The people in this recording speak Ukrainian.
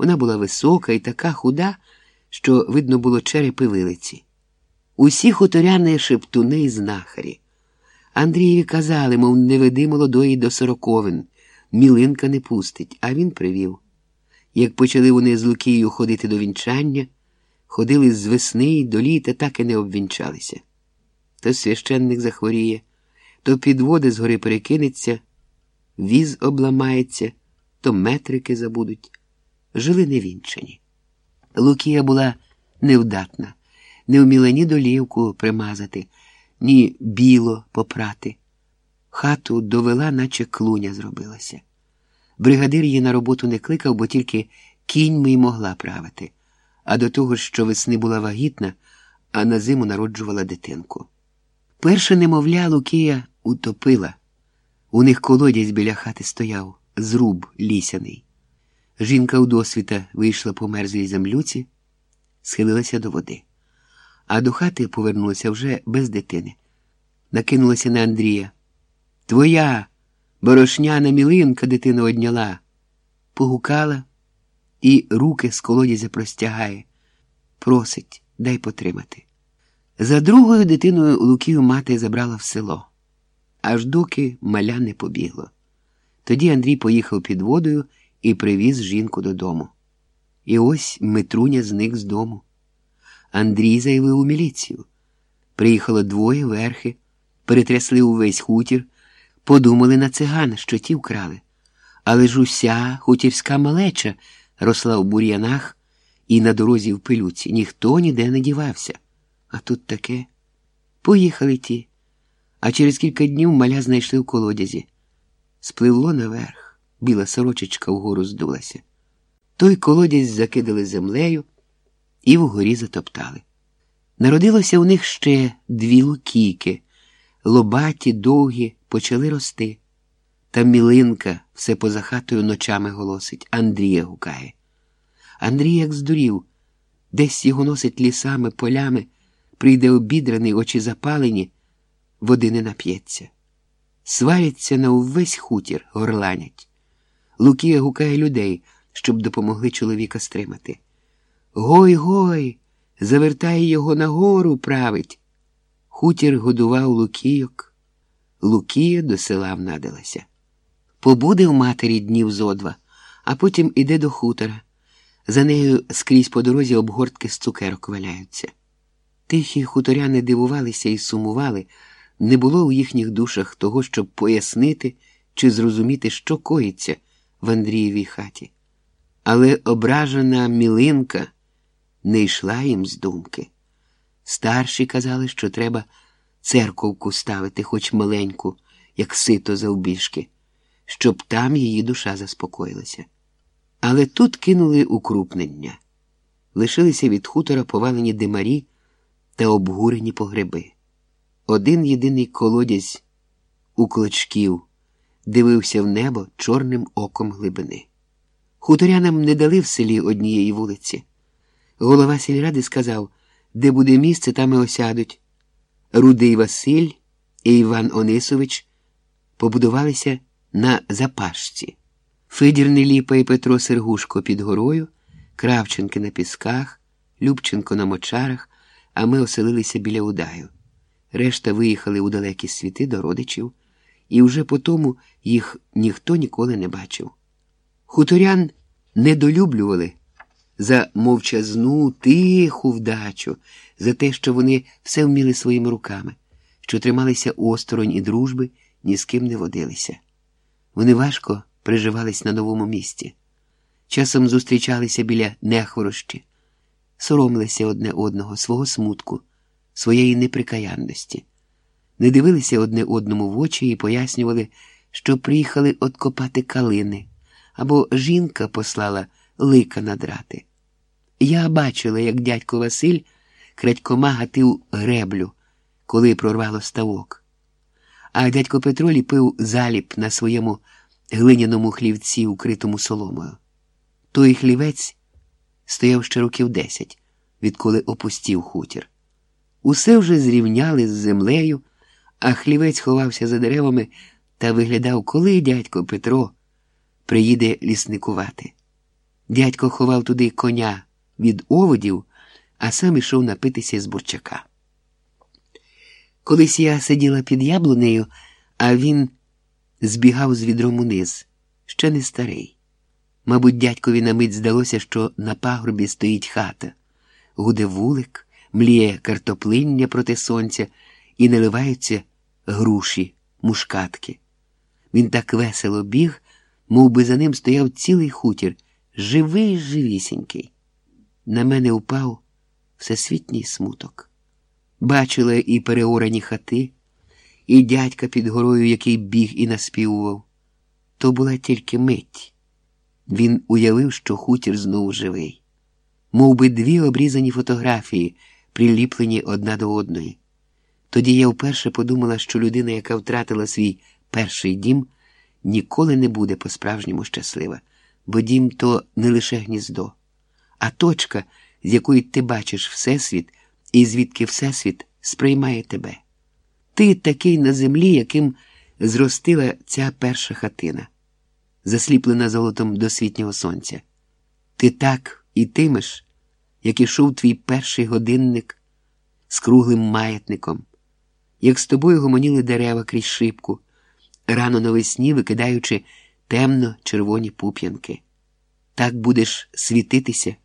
Вона була висока і така худа, що видно було черепи вилиці. Усі хуторяни шептуни й знахарі. Андрієві казали, мов не веди молодої до сороковин, мілинка не пустить, а він привів. Як почали вони з Лукією ходити до вінчання, ходили з весни до літа, так і не обвінчалися. То священник захворіє, то підводи згори перекинеться, віз обламається, то метрики забудуть. Жили невінчані. Лукія була невдатна, не вміла ні долівку примазати, ні біло попрати. Хату довела, наче клуня зробилася. Бригадир її на роботу не кликав, бо тільки кіньми й могла правити, а до того що весни була вагітна, а на зиму народжувала дитинку. Перше немовля Лукія утопила. У них колодязь біля хати стояв, зруб лісяний. Жінка у досвіта вийшла по мерзлій землюці, схилилася до води, а до хати повернулася вже без дитини. Накинулася на Андрія. Твоя борошняна мілинка дитину одняла, погукала і руки з колодязя простягає. Просить, дай потримати. За другою дитиною Лукію мати забрала в село, аж доки маля не побігло. Тоді Андрій поїхав під водою і привіз жінку додому. І ось Митруня зник з дому. Андрій заявив у міліцію. Приїхало двоє верхи, перетрясли увесь хутір, подумали на циган, що ті вкрали. Але ж уся хутірська малеча росла в бур'янах і на дорозі в пилюці. Ніхто ніде не дівався. А тут таке. Поїхали ті, а через кілька днів маля знайшли в колодязі. Спливло наверх, біла сорочечка вгору здулася. Той колодязь закидали землею і вгорі затоптали. Народилося у них ще дві лукійки, лобаті, довгі, почали рости. Та мілинка все поза хатою ночами голосить, Андрія гукає. Андрій як здурів, десь його носить лісами, полями, прийде обідраний, очі запалені, води не нап'ється. Сваряться на увесь хутір, горланять. Лукія гукає людей, щоб допомогли чоловіка стримати. Гой, гой, завертає його нагору, править. Хутір годував Лукійок. Лукія до села внадилася. Побуде в матері днів зо два, а потім іде до хутора. За нею скрізь по дорозі обгортки з цукерок валяються. Тихі хуторяни дивувалися і сумували, не було у їхніх душах того, щоб пояснити чи зрозуміти, що коїться в Андрієвій хаті. Але ображена мілинка не йшла їм з думки. Старші казали, що треба церковку ставити, хоч маленьку, як сито завбіжки, щоб там її душа заспокоїлася. Але тут кинули укрупнення. Лишилися від хутора повалені димарі та обгурені погреби. Один єдиний колодязь у клочків дивився в небо чорним оком глибини. Хуторянам не дали в селі однієї вулиці. Голова сільради сказав, де буде місце, там і осядуть. Рудий Василь і Іван Онисович побудувалися на запашці. Федір Неліпа і Петро Сергушко під горою, Кравченки на пісках, Любченко на мочарах, а ми оселилися біля удаю. Решта виїхали у далекі світи до родичів, і вже по тому їх ніхто ніколи не бачив. Хуторян недолюблювали за мовчазну, тиху вдачу, за те, що вони все вміли своїми руками, що трималися осторонь і дружби, ні з ким не водилися. Вони важко приживались на новому місці. Часом зустрічалися біля нехворощі, соромилися одне одного, свого смутку, своєї неприкаянності, не дивилися одне одному в очі і пояснювали, що приїхали откопати калини, або жінка послала лика надрати. Я бачила, як дядько Василь крадькома гатив греблю, коли прорвало ставок. А дядько Петро ліпив заліп на своєму глиняному хлівці, укритому соломою. Той хлівець стояв ще років десять, відколи опустів хутір. Усе вже зрівняли з землею, а хлівець ховався за деревами та виглядав, коли дядько Петро приїде лісникувати. Дядько ховав туди коня від оводів, а сам ішов напитися з бурчака. Колись я сиділа під яблунею, а він збігав з відром униз, ще не старий. Мабуть, дядькові на мить здалося, що на пагорбі стоїть хата, гуде вулик, мліє картоплиння проти сонця і наливаються груші, мушкатки. Він так весело біг, мов би за ним стояв цілий хутір, живий живісінький. На мене упав всесвітній смуток. Бачила і переорані хати, і дядька під горою, який біг і наспівував. То була тільки мить. Він уявив, що хутір знову живий, Мов би дві обрізані фотографії, приліплені одна до одної. Тоді я вперше подумала, що людина, яка втратила свій перший дім, ніколи не буде по-справжньому щаслива, бо дім то не лише гніздо, а точка, з якої ти бачиш Всесвіт і звідки Всесвіт сприймає тебе. Ти такий на землі, яким зростила ця перша хатина, засліплена золотом досвітнього сонця. Ти так ітимеш, як ішов твій перший годинник з круглим маятником, як з тобою гомоніли дерева крізь шибку, рано навесні викидаючи темно червоні пуп'янки. Так будеш світитися